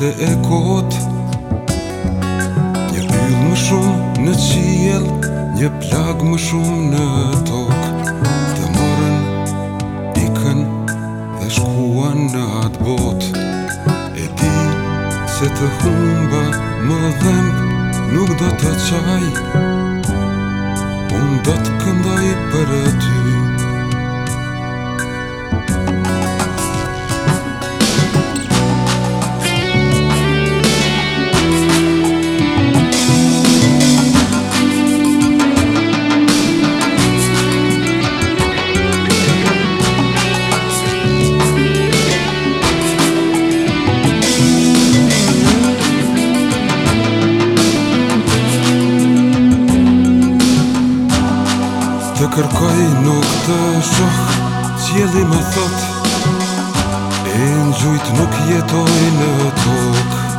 E ekot Një yllë më shumë në qiel Një plagë më shumë në tok Të morën, ikën dhe shkuan në atë bot E di se të humba më dhem Nuk do të qaj Unë do të këndaj për e ty kërkoj nuk të shoh Qjeli më thot E në gjujt nuk jetoj në tokë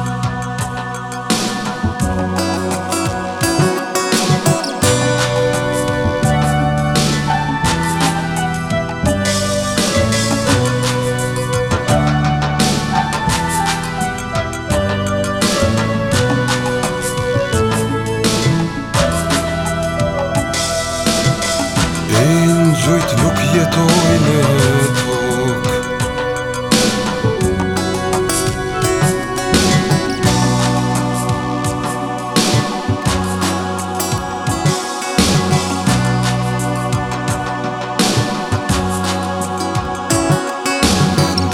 Duyt nuk yeto oynutuk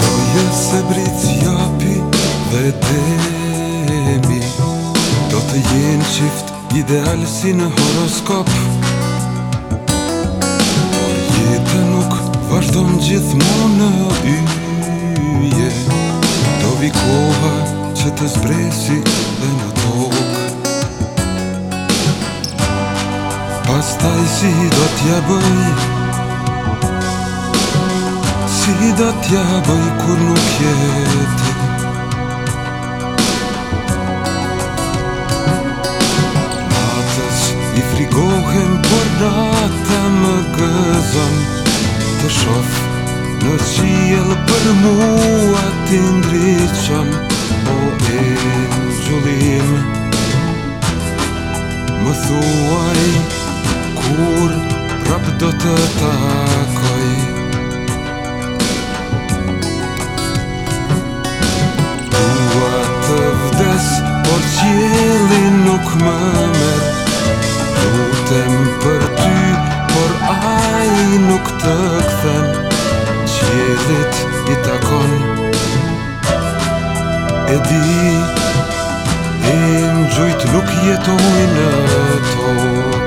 Duyt Duyt se Duyt japi dhe Duyt Do të jenë qift ideal si në horoskopë vazhdojmë gjithmonë në yje Do vi koha që të zbresi dhe në tokë Pas taj si do t'ja bëj Si do t'ja bëj kur nuk jeti Matës i frikohen, por data më gëzonë të shof Në qijel për mua ti ndryqon O e gjullim Më thuaj kur prap do të takoj Dua të vdes, por qijeli nuk më me e di E në gjojtë nuk jetojnë ato